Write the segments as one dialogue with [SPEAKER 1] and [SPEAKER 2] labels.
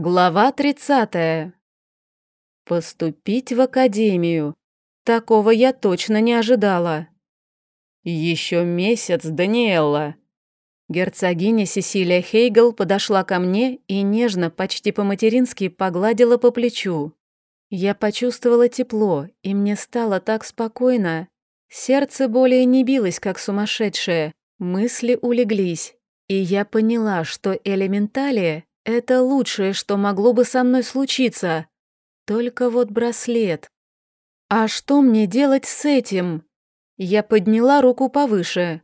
[SPEAKER 1] Глава 30. Поступить в академию. Такого я точно не ожидала. Еще месяц, Даниэлла. Герцогиня Сесилия Хейгл подошла ко мне и нежно, почти по-матерински погладила по плечу. Я почувствовала тепло, и мне стало так спокойно. Сердце более не билось, как сумасшедшее, мысли улеглись, и я поняла, что элементалия это лучшее, что могло бы со мной случиться. Только вот браслет. А что мне делать с этим? Я подняла руку повыше.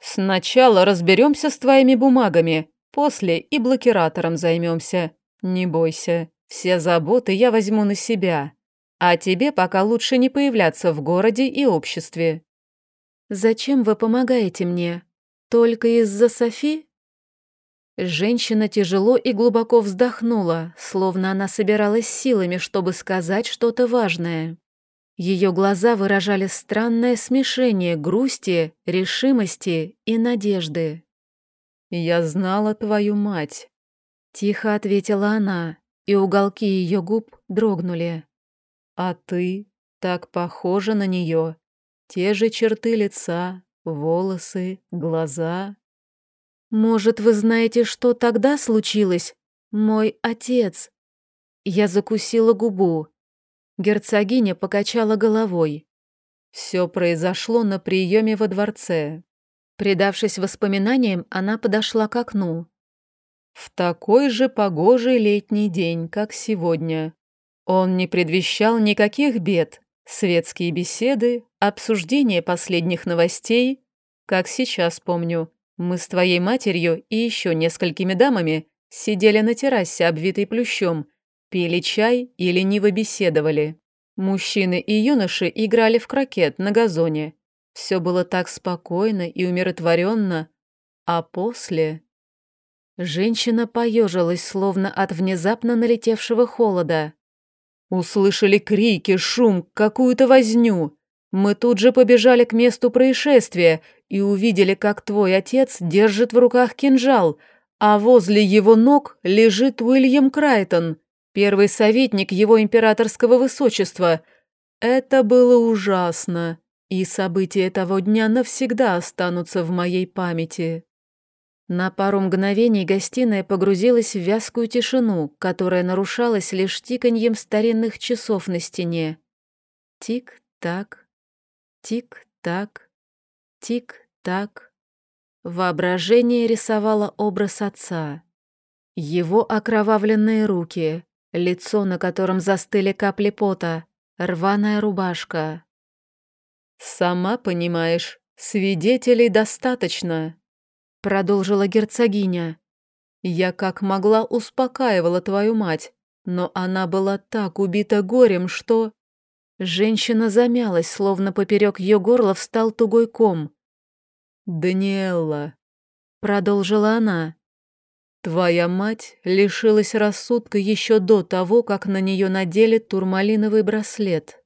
[SPEAKER 1] Сначала разберемся с твоими бумагами, после и блокиратором займемся. Не бойся, все заботы я возьму на себя. А тебе пока лучше не появляться в городе и обществе. Зачем вы помогаете мне? Только из-за Софи? Женщина тяжело и глубоко вздохнула, словно она собиралась силами, чтобы сказать что-то важное. Ее глаза выражали странное смешение грусти, решимости и надежды. «Я знала твою мать», — тихо ответила она, и уголки ее губ дрогнули. «А ты так похожа на нее. Те же черты лица, волосы, глаза. «Может, вы знаете, что тогда случилось? Мой отец...» Я закусила губу. Герцогиня покачала головой. Все произошло на приеме во дворце. Предавшись воспоминаниям, она подошла к окну. В такой же погожий летний день, как сегодня. Он не предвещал никаких бед. Светские беседы, обсуждение последних новостей, как сейчас помню, мы с твоей матерью и еще несколькими дамами сидели на террасе, обвитой плющом, пили чай и лениво беседовали. Мужчины и юноши играли в крокет на газоне. Все было так спокойно и умиротворенно. А после... Женщина поежилась, словно от внезапно налетевшего холода. Услышали крики, шум, какую-то возню. Мы тут же побежали к месту происшествия и увидели, как твой отец держит в руках кинжал, а возле его ног лежит Уильям Крайтон, первый советник его императорского высочества. Это было ужасно, и события того дня навсегда останутся в моей памяти. На пару мгновений гостиная погрузилась в вязкую тишину, которая нарушалась лишь тиканьем старинных часов на стене. Тик-так, Тик-так, тик-так. Воображение рисовало образ отца. Его окровавленные руки, лицо, на котором застыли капли пота, рваная рубашка. «Сама понимаешь, свидетелей достаточно», — продолжила герцогиня. «Я как могла успокаивала твою мать, но она была так убита горем, что...» Женщина замялась, словно поперек ее горла встал тугой ком. «Даниэлла», — продолжила она, — «твоя мать лишилась рассудка еще до того, как на нее надели турмалиновый браслет.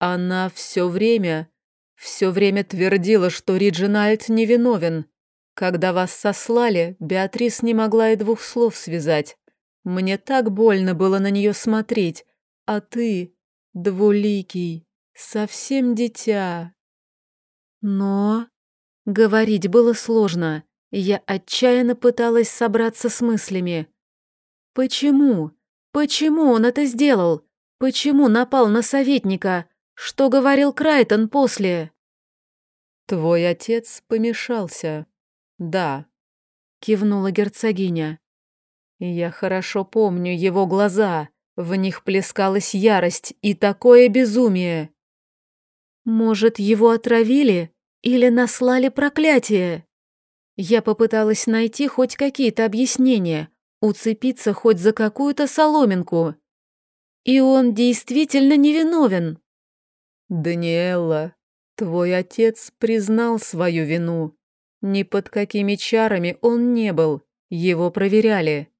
[SPEAKER 1] Она все время, все время твердила, что Риджинальд невиновен. Когда вас сослали, Беатрис не могла и двух слов связать. Мне так больно было на нее смотреть, а ты...» Двуликий, совсем дитя. Но... Говорить было сложно. Я отчаянно пыталась собраться с мыслями. Почему? Почему он это сделал? Почему напал на советника? Что говорил Крайтон после? Твой отец помешался. Да, кивнула герцогиня. Я хорошо помню его глаза. В них плескалась ярость и такое безумие. Может, его отравили или наслали проклятие? Я попыталась найти хоть какие-то объяснения, уцепиться хоть за какую-то соломинку. И он действительно невиновен. Даниэлла, твой отец признал свою вину. Ни под какими чарами он не был, его проверяли.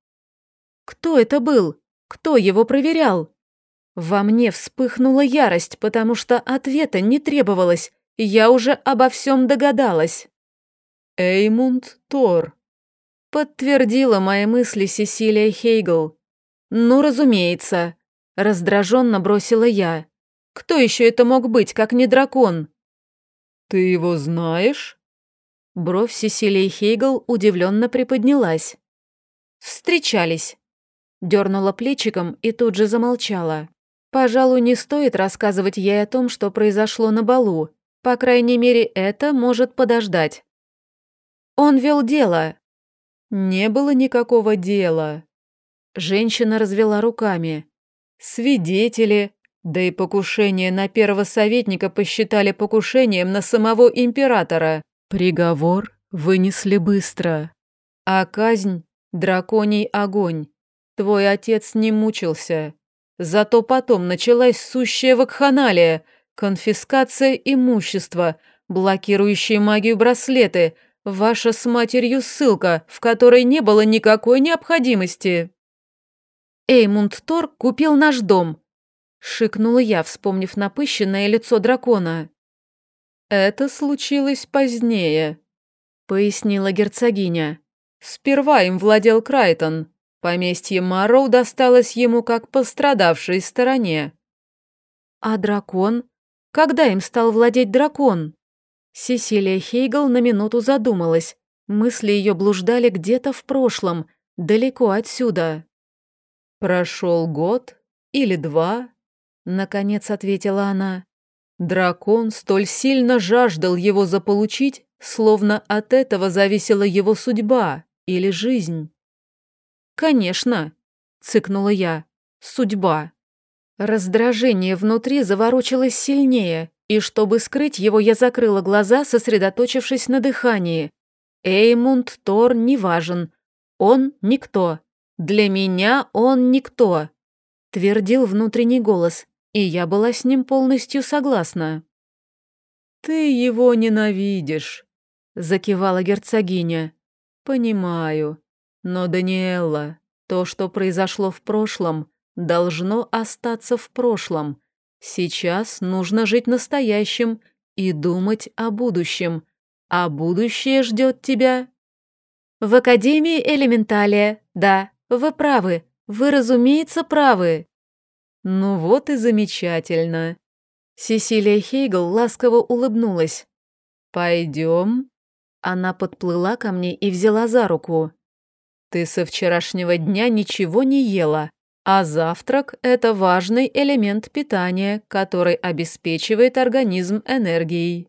[SPEAKER 1] Кто это был? Кто его проверял? Во мне вспыхнула ярость, потому что ответа не требовалось, я уже обо всем догадалась. «Эймунд Тор», — подтвердила мои мысли Сесилия Хейгл. Ну, разумеется. Раздраженно бросила я. Кто еще это мог быть, как не дракон?
[SPEAKER 2] Ты его знаешь?
[SPEAKER 1] Бровь Сесилии Хейгл удивленно приподнялась. Встречались. Дернула плечиком и тут же замолчала. Пожалуй, не стоит рассказывать ей о том, что произошло на балу. По крайней мере, это может подождать. Он вел дело.
[SPEAKER 2] Не было никакого дела.
[SPEAKER 1] Женщина развела руками.
[SPEAKER 2] Свидетели, да и покушение на первого советника посчитали покушением на самого императора. Приговор вынесли быстро. А казнь — драконий огонь. Твой отец не мучился. Зато потом началась сущая вакханалия, конфискация имущества, блокирующие магию браслеты, ваша с матерью ссылка, в которой не было никакой необходимости.
[SPEAKER 1] Эймунд Тор купил наш дом. Шикнула я, вспомнив напыщенное лицо дракона.
[SPEAKER 2] «Это случилось позднее», — пояснила герцогиня. «Сперва им владел Крайтон, Поместье Мароу досталось ему как пострадавшей стороне.
[SPEAKER 1] А дракон? Когда им стал владеть дракон? Сесилия Хейгл на минуту задумалась. Мысли ее блуждали где-то в прошлом, далеко отсюда.
[SPEAKER 2] «Прошел год или два?» — наконец ответила она. Дракон столь сильно жаждал его заполучить, словно от этого зависела его судьба или жизнь.
[SPEAKER 1] «Конечно», — цыкнула я. «Судьба». Раздражение внутри заворочилось сильнее, и чтобы скрыть его, я закрыла глаза, сосредоточившись на дыхании. Эймунд Тор не важен. Он никто. Для меня он никто. Твердил внутренний голос, и я была с ним полностью согласна.
[SPEAKER 2] «Ты его ненавидишь», — закивала герцогиня. «Понимаю. Но, Даниэлла, то, что произошло в прошлом, должно остаться в прошлом. Сейчас нужно жить настоящим и думать о будущем. А будущее ждет тебя.
[SPEAKER 1] В Академии Элементалия, да, вы правы. Вы, разумеется, правы.
[SPEAKER 2] Ну вот и замечательно.
[SPEAKER 1] Сесилия Хейгл ласково улыбнулась.
[SPEAKER 2] Пойдем.
[SPEAKER 1] Она подплыла ко мне и взяла за руку.
[SPEAKER 2] Ты со вчерашнего дня ничего не ела, а завтрак – это важный элемент питания, который обеспечивает организм энергией.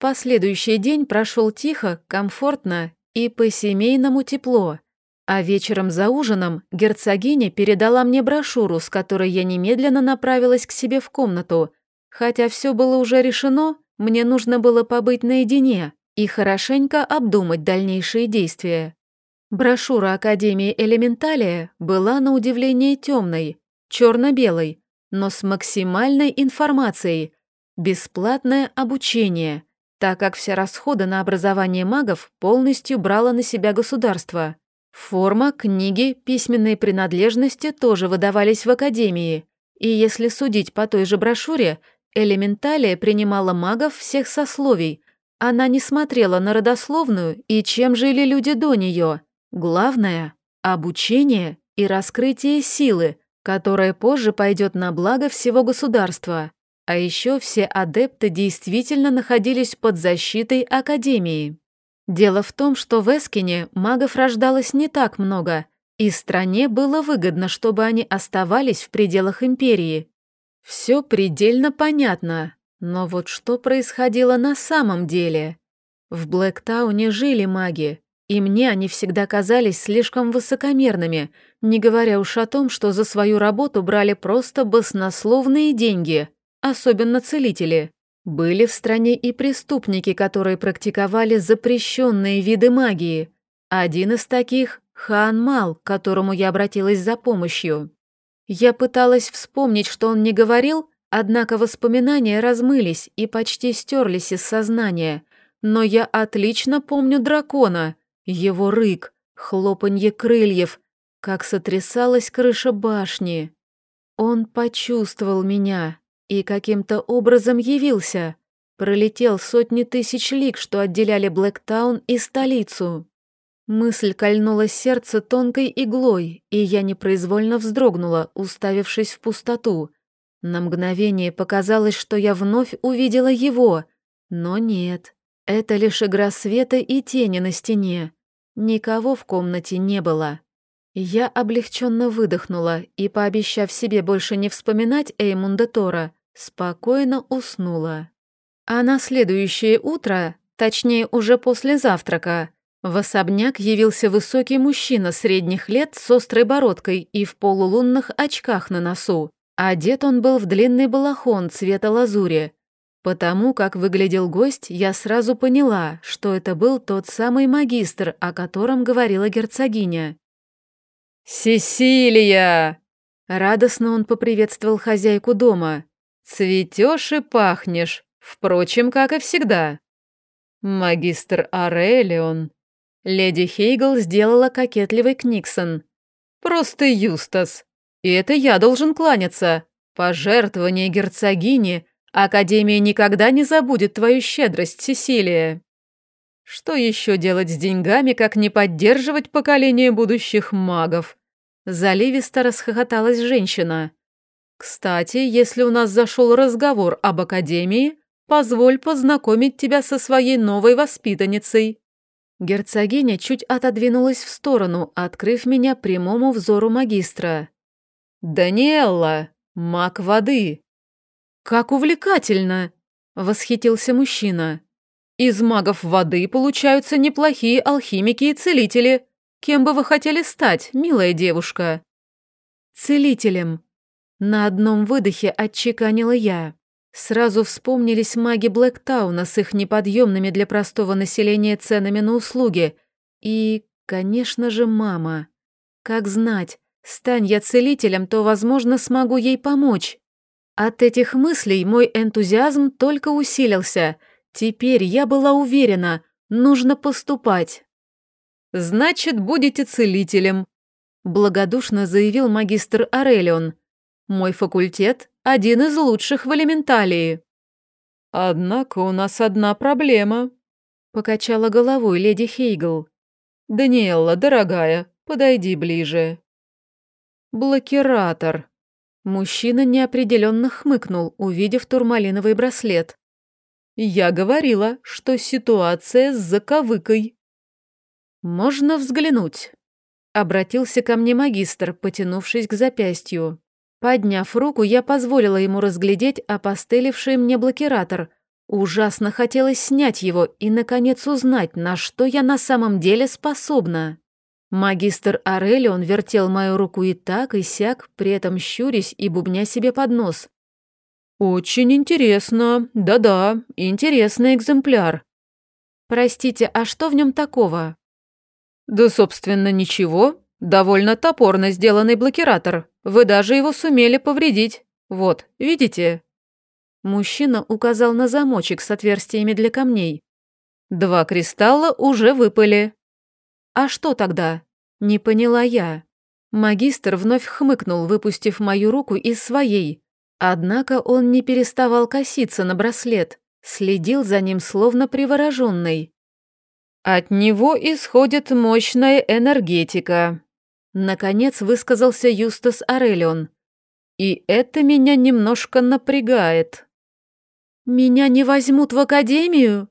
[SPEAKER 1] Последующий день прошел тихо, комфортно и по-семейному тепло. А вечером за ужином герцогиня передала мне брошюру, с которой я немедленно направилась к себе в комнату. Хотя все было уже решено, мне нужно было побыть наедине и хорошенько обдумать дальнейшие действия. Брошюра Академии Элементалия была на удивление темной, черно-белой, но с максимальной информацией, бесплатное обучение, так как все расходы на образование магов полностью брало на себя государство. Форма, книги, письменные принадлежности тоже выдавались в Академии, и если судить по той же брошюре, Элементалия принимала магов всех сословий, она не смотрела на родословную и чем жили люди до нее – Главное – обучение и раскрытие силы, которая позже пойдет на благо всего государства. А еще все адепты действительно находились под защитой Академии. Дело в том, что в Эскине магов рождалось не так много, и стране было выгодно, чтобы они оставались в пределах Империи. Все предельно понятно, но вот что происходило на самом деле? В Блэктауне жили маги, и мне они всегда казались слишком высокомерными, не говоря уж о том, что за свою работу брали просто баснословные деньги, особенно целители. Были в стране и преступники, которые практиковали запрещенные виды магии. Один из таких — Хан Мал, к которому я обратилась за помощью. Я пыталась вспомнить, что он не говорил, однако воспоминания размылись и почти стерлись из сознания. Но я отлично помню дракона — его рык, хлопанье крыльев, как сотрясалась крыша башни. Он почувствовал меня и каким-то образом явился. Пролетел сотни тысяч лиг, что отделяли Блэктаун и столицу.
[SPEAKER 2] Мысль кольнула сердце тонкой иглой, и я непроизвольно вздрогнула, уставившись в пустоту. На мгновение показалось, что я вновь увидела его, но нет. Это лишь игра света и тени на стене. Никого в комнате не было. Я облегченно выдохнула и, пообещав себе больше не вспоминать Эймунда Тора, спокойно уснула. А на следующее утро, точнее уже после завтрака, в особняк явился высокий мужчина средних лет с острой бородкой и в полулунных очках на носу. Одет он был в длинный балахон цвета лазури. Потому как выглядел гость, я сразу поняла, что это был тот самый магистр, о котором говорила герцогиня.
[SPEAKER 1] «Сесилия!»
[SPEAKER 2] Радостно он поприветствовал хозяйку дома.
[SPEAKER 1] «Цветешь и пахнешь, впрочем, как и всегда». «Магистр Арелион». Леди Хейгл сделала кокетливый Книксон. «Просто Юстас. И это я должен кланяться. Пожертвование герцогини. Академия никогда не забудет твою щедрость, Сесилия». Что еще делать с деньгами, как не поддерживать поколение будущих магов? Заливисто расхохоталась женщина. Кстати, если у нас зашел разговор об академии, позволь познакомить тебя со своей новой воспитанницей. Герцогиня чуть отодвинулась в сторону, открыв меня прямому взору магистра. «Даниэлла, маг воды!» «Как увлекательно!» — восхитился мужчина. Из магов воды получаются неплохие алхимики и целители. Кем бы вы хотели стать, милая девушка? Целителем. На одном выдохе отчеканила я. Сразу вспомнились маги Блэктауна с их неподъемными для простого населения ценами на услуги. И, конечно же, мама. Как знать, стань я целителем, то, возможно, смогу ей помочь. От этих мыслей мой энтузиазм только усилился — Теперь я была уверена, нужно поступать. «Значит, будете целителем», — благодушно заявил магистр Арелион. «Мой факультет — один из лучших в элементалии». «Однако у нас одна проблема», — покачала головой леди Хейгл. «Даниэлла, дорогая, подойди ближе». «Блокиратор». Мужчина неопределенно хмыкнул, увидев турмалиновый браслет. Я говорила, что ситуация с заковыкой. «Можно взглянуть?» Обратился ко мне магистр, потянувшись к запястью. Подняв руку, я позволила ему разглядеть опостылевший мне блокиратор. Ужасно хотелось снять его и, наконец, узнать, на что я на самом деле способна. Магистр Арелион вертел мою руку и так, и сяк, при этом щурясь и бубня себе под нос. «Очень интересно. Да-да, интересный экземпляр». «Простите, а что в нем такого?» «Да, собственно, ничего. Довольно топорно сделанный блокиратор. Вы даже его сумели повредить. Вот, видите?» Мужчина указал на замочек с отверстиями для камней. «Два кристалла уже выпали». «А что тогда?» Не поняла я. Магистр вновь хмыкнул, выпустив мою руку из своей, Однако он не переставал коситься на браслет, следил за ним словно привороженный. «От него исходит мощная энергетика», — наконец высказался Юстас Арелион. «И это меня немножко напрягает». «Меня не возьмут в академию?»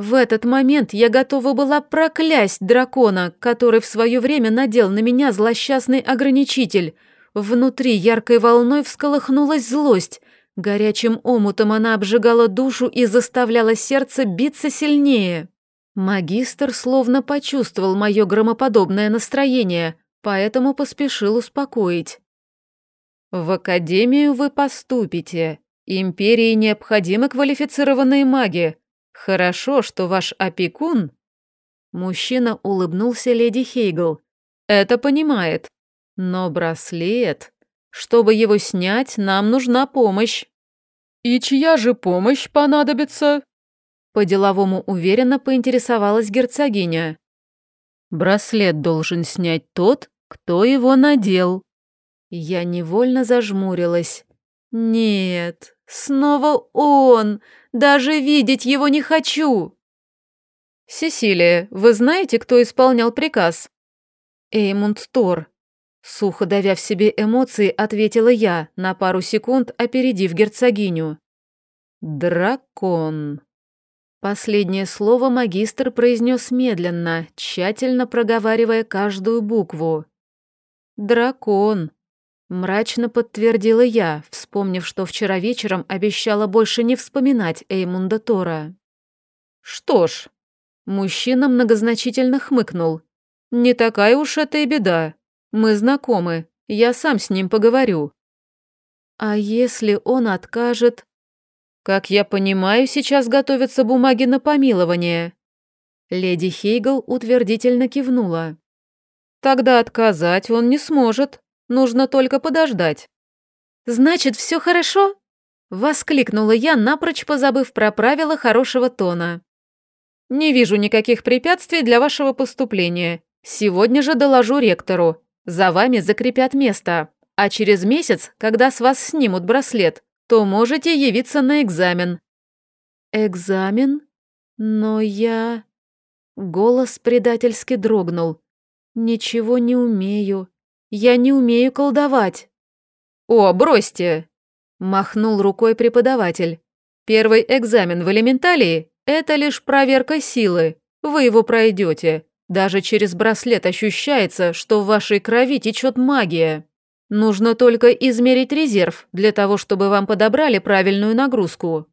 [SPEAKER 1] В этот момент я готова была проклясть дракона, который в свое время надел на меня злосчастный ограничитель — Внутри яркой волной всколыхнулась злость. Горячим омутом она обжигала душу и заставляла сердце биться сильнее. Магистр словно почувствовал мое громоподобное настроение, поэтому поспешил успокоить. «В академию вы поступите. Империи необходимы квалифицированные маги. Хорошо, что ваш опекун...» Мужчина улыбнулся леди Хейгл. «Это понимает. Но браслет... Чтобы его снять, нам нужна помощь. И чья же помощь понадобится? По-деловому уверенно поинтересовалась герцогиня. Браслет должен снять тот, кто его надел. Я невольно зажмурилась. Нет, снова он. Даже видеть его не хочу. «Сесилия, вы знаете, кто исполнял приказ?» «Эймунд Тор», Сухо давя в себе эмоции, ответила я, на пару секунд опередив герцогиню. «Дракон». Последнее слово магистр произнес медленно, тщательно проговаривая каждую букву. «Дракон», — мрачно подтвердила я, вспомнив, что вчера вечером обещала больше не вспоминать Эймунда Тора. «Что ж», — мужчина многозначительно хмыкнул, — «не такая уж это и беда. Мы знакомы, я сам с ним поговорю». «А если он откажет?» «Как я понимаю, сейчас готовятся бумаги на помилование». Леди Хейгл утвердительно кивнула. «Тогда отказать он не сможет, нужно только подождать». «Значит, все хорошо?» Воскликнула я, напрочь позабыв про правила хорошего тона. «Не вижу никаких препятствий для вашего поступления. Сегодня же доложу ректору. За вами закрепят место, а через месяц, когда с вас снимут браслет, то можете явиться на экзамен». «Экзамен? Но я...» Голос предательски дрогнул. «Ничего не умею. Я не умею колдовать». «О, бросьте!» Махнул рукой преподаватель. «Первый экзамен в элементалии – это лишь проверка силы. Вы его пройдете. Даже через браслет ощущается, что в вашей крови течет магия. Нужно только измерить резерв для того, чтобы вам подобрали правильную нагрузку.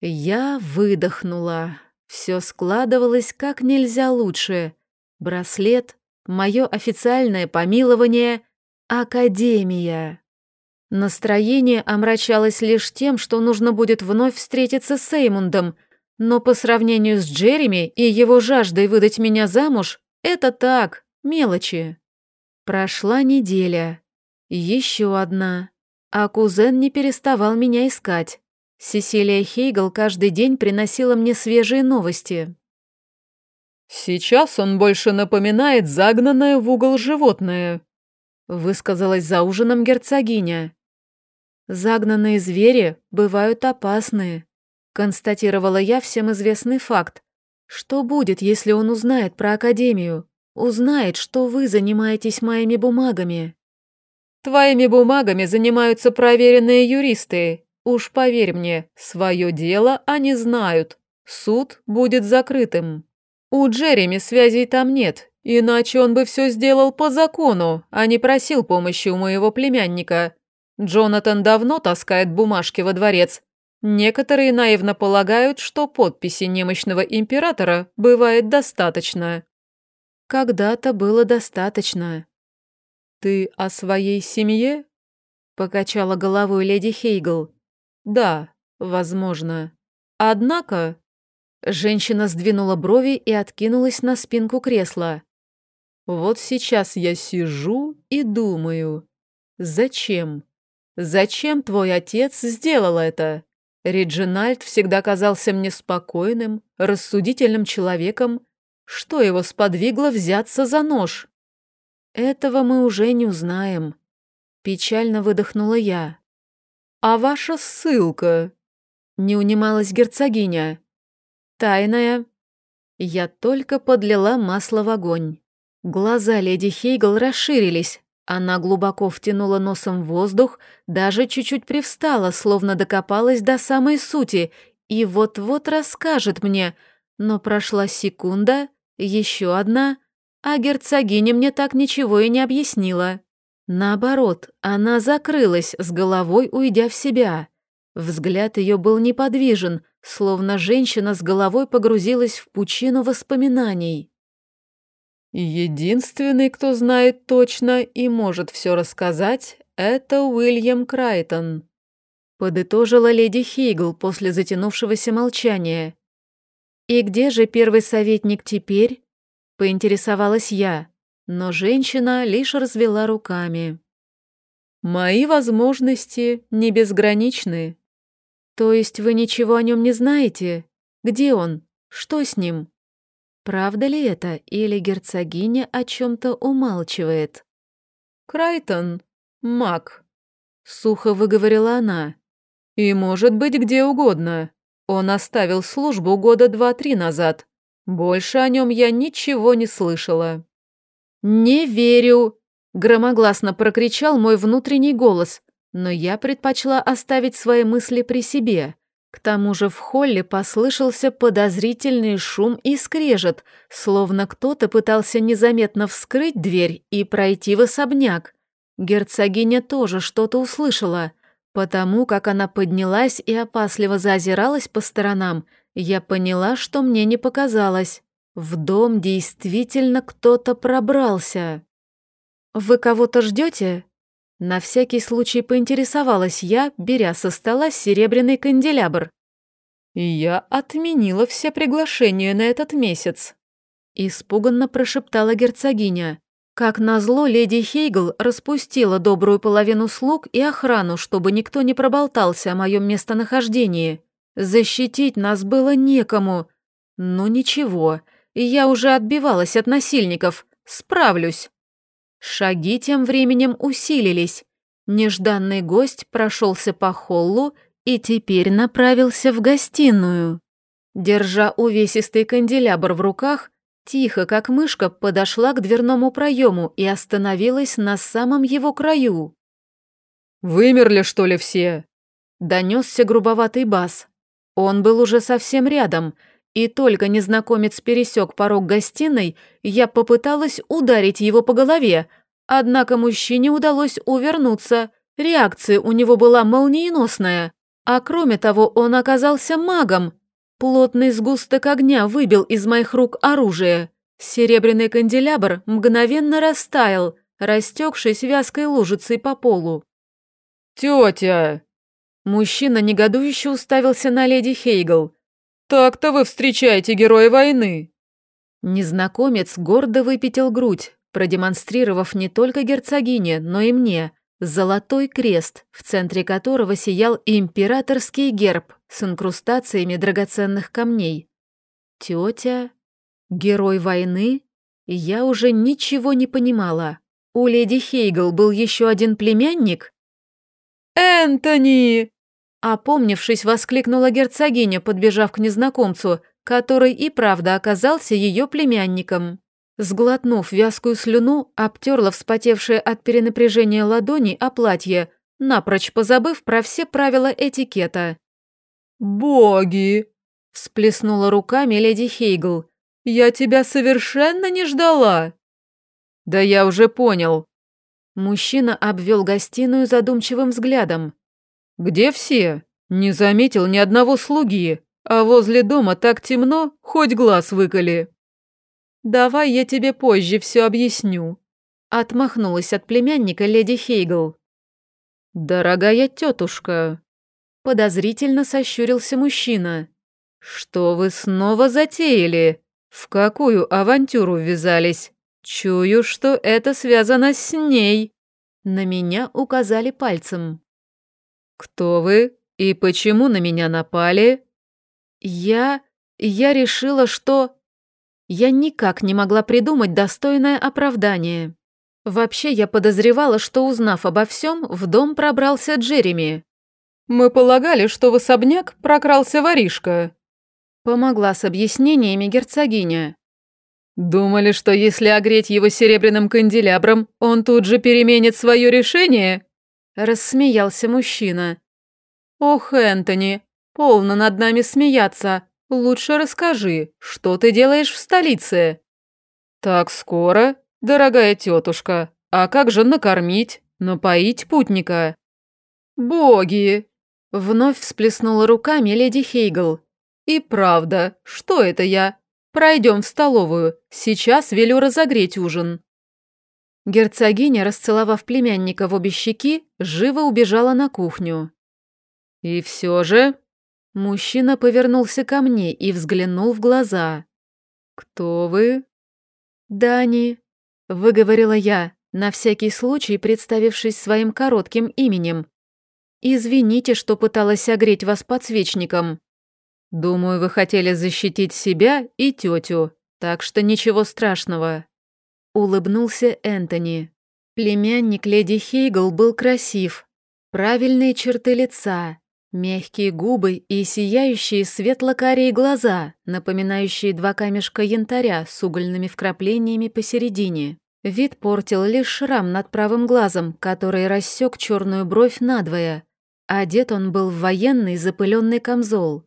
[SPEAKER 1] Я выдохнула. Все складывалось как нельзя лучше. Браслет, мое официальное помилование, академия. Настроение омрачалось лишь тем, что нужно будет вновь встретиться с Эймундом – но по сравнению с Джереми и его жаждой выдать меня замуж, это так, мелочи. Прошла неделя. Еще одна. А кузен не переставал меня искать. Сесилия Хейгл каждый день приносила мне свежие новости.
[SPEAKER 2] «Сейчас он больше напоминает загнанное в угол животное», высказалась за ужином герцогиня.
[SPEAKER 1] «Загнанные звери бывают опасные», Констатировала я всем известный факт. Что будет, если он узнает про Академию? Узнает, что вы занимаетесь моими бумагами?
[SPEAKER 2] Твоими бумагами занимаются проверенные юристы. Уж поверь мне, свое дело они знают. Суд будет закрытым. У Джереми связей там нет, иначе он бы все сделал по закону, а не просил помощи у моего племянника. Джонатан давно таскает бумажки во дворец, Некоторые наивно полагают, что подписи немощного императора бывает достаточно.
[SPEAKER 1] Когда-то было достаточно.
[SPEAKER 2] Ты о своей семье? Покачала головой леди Хейгл. Да, возможно. Однако... Женщина сдвинула брови и откинулась на спинку кресла. Вот сейчас я сижу и думаю. Зачем? Зачем твой отец сделал это? Реджинальд всегда казался мне спокойным, рассудительным человеком. Что его сподвигло взяться за нож?
[SPEAKER 1] Этого мы уже не узнаем. Печально выдохнула я.
[SPEAKER 2] А ваша ссылка?
[SPEAKER 1] Не унималась герцогиня. Тайная. Я только подлила масло в огонь. Глаза леди Хейгл расширились, она глубоко втянула носом воздух, даже чуть-чуть привстала, словно докопалась до самой сути, и вот-вот расскажет мне. Но прошла секунда, еще одна, а герцогиня мне так ничего и не объяснила. Наоборот, она закрылась, с головой уйдя в себя. Взгляд ее был неподвижен, словно женщина с головой погрузилась в пучину воспоминаний.
[SPEAKER 2] Единственный, кто знает точно и может все рассказать, это Уильям Крайтон.
[SPEAKER 1] Подытожила леди Хейгл после затянувшегося молчания. «И где же первый советник теперь?» — поинтересовалась я, но женщина лишь развела руками.
[SPEAKER 2] «Мои возможности не безграничны».
[SPEAKER 1] «То есть вы ничего о нем не знаете? Где он? Что с ним?» Правда ли это, или герцогиня о чем-то умалчивает?
[SPEAKER 2] «Крайтон, маг», —
[SPEAKER 1] сухо выговорила она.
[SPEAKER 2] «И может быть где угодно. Он оставил службу года два-три назад. Больше о нем я ничего не слышала.
[SPEAKER 1] «Не верю!» — громогласно прокричал мой внутренний голос, но я предпочла оставить свои мысли при себе. К тому же в холле послышался подозрительный шум и скрежет, словно кто-то пытался незаметно вскрыть дверь и пройти в особняк. Герцогиня тоже что-то услышала. Потому как она поднялась и опасливо заозиралась по сторонам, я поняла, что мне не показалось. В дом действительно кто-то пробрался. «Вы кого-то ждете?» На всякий случай поинтересовалась я, беря со стола серебряный канделябр.
[SPEAKER 2] «Я отменила все приглашения на этот месяц», —
[SPEAKER 1] испуганно прошептала герцогиня. Как назло, леди Хейгл распустила добрую половину слуг и охрану, чтобы никто не проболтался о моем местонахождении. Защитить нас было некому. Но ничего, я уже отбивалась от насильников. Справлюсь. Шаги тем временем усилились. Нежданный гость прошелся по холлу и теперь направился в гостиную. Держа увесистый канделябр в руках, тихо, как мышка, подошла к дверному проему и остановилась на самом его краю.
[SPEAKER 2] «Вымерли, что ли, все?»
[SPEAKER 1] Донесся грубоватый бас. Он был уже совсем рядом, и только незнакомец пересек порог гостиной, я попыталась ударить его по голове, однако мужчине удалось увернуться. Реакция у него была молниеносная. А кроме того, он оказался магом. Плотный сгусток огня выбил из моих рук оружие. Серебряный канделябр мгновенно растаял, растекшись вязкой лужицей по полу.
[SPEAKER 2] «Тетя!»
[SPEAKER 1] Мужчина негодующе уставился на леди Хейгл.
[SPEAKER 2] «Так-то вы встречаете героя войны!»
[SPEAKER 1] Незнакомец гордо выпятил грудь, продемонстрировав не только герцогине, но и мне золотой крест, в центре которого сиял императорский герб с инкрустациями драгоценных камней. Тетя? Герой войны? Я уже ничего не понимала. У леди Хейгл был еще один племянник?
[SPEAKER 2] «Энтони!»
[SPEAKER 1] Опомнившись, воскликнула герцогиня, подбежав к незнакомцу, который и правда оказался ее племянником. Сглотнув вязкую слюну, обтерла вспотевшие от перенапряжения ладони о платье, напрочь позабыв про все правила этикета.
[SPEAKER 2] «Боги!» – всплеснула руками леди Хейгл. «Я тебя совершенно не ждала!» «Да я уже понял!»
[SPEAKER 1] Мужчина обвел гостиную задумчивым взглядом.
[SPEAKER 2] «Где все? Не заметил ни одного слуги, а возле дома так темно, хоть глаз выколи». «Давай я тебе позже все объясню», — отмахнулась от племянника леди Хейгл. «Дорогая тетушка», —
[SPEAKER 1] подозрительно сощурился мужчина.
[SPEAKER 2] «Что вы снова затеяли? В какую авантюру ввязались? Чую, что это связано с ней».
[SPEAKER 1] На меня указали пальцем.
[SPEAKER 2] «Кто вы и почему на меня напали?»
[SPEAKER 1] «Я... я решила, что...» Я никак не могла придумать достойное оправдание. Вообще, я подозревала, что, узнав обо всем, в дом пробрался Джереми.
[SPEAKER 2] «Мы полагали, что в особняк прокрался воришка»,
[SPEAKER 1] Помогла с объяснениями герцогиня.
[SPEAKER 2] «Думали, что если огреть его серебряным канделябром, он тут же переменит свое решение?»
[SPEAKER 1] Рассмеялся мужчина.
[SPEAKER 2] «Ох, Энтони, полно над нами смеяться. Лучше расскажи, что ты делаешь в столице?» «Так скоро, дорогая тетушка. А как же накормить, напоить путника?» «Боги!» — вновь всплеснула руками леди Хейгл. «И правда, что это я? Пройдем в столовую, сейчас велю разогреть ужин».
[SPEAKER 1] Герцогиня, расцеловав племянника в обе щеки, живо убежала на кухню.
[SPEAKER 2] «И все же...»
[SPEAKER 1] Мужчина повернулся ко мне и взглянул в глаза.
[SPEAKER 2] «Кто вы?»
[SPEAKER 1] «Дани», — выговорила я, на всякий случай представившись своим коротким именем. «Извините, что пыталась огреть вас подсвечником».
[SPEAKER 2] «Думаю, вы хотели защитить себя и тетю, так что ничего страшного».
[SPEAKER 1] Улыбнулся Энтони. Племянник леди Хейгл был красив. Правильные черты лица, Мягкие губы и сияющие светло-карие глаза, напоминающие два камешка янтаря с угольными вкраплениями посередине. Вид портил лишь шрам над правым глазом, который рассек черную бровь надвое. Одет он был в военный запыленный камзол.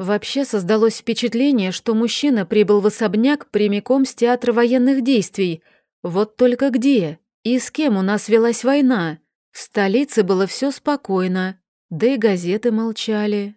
[SPEAKER 1] Вообще создалось впечатление, что мужчина прибыл в особняк прямиком с театра военных действий. Вот только где? И с кем у нас велась война? В столице было все спокойно, да и газеты молчали.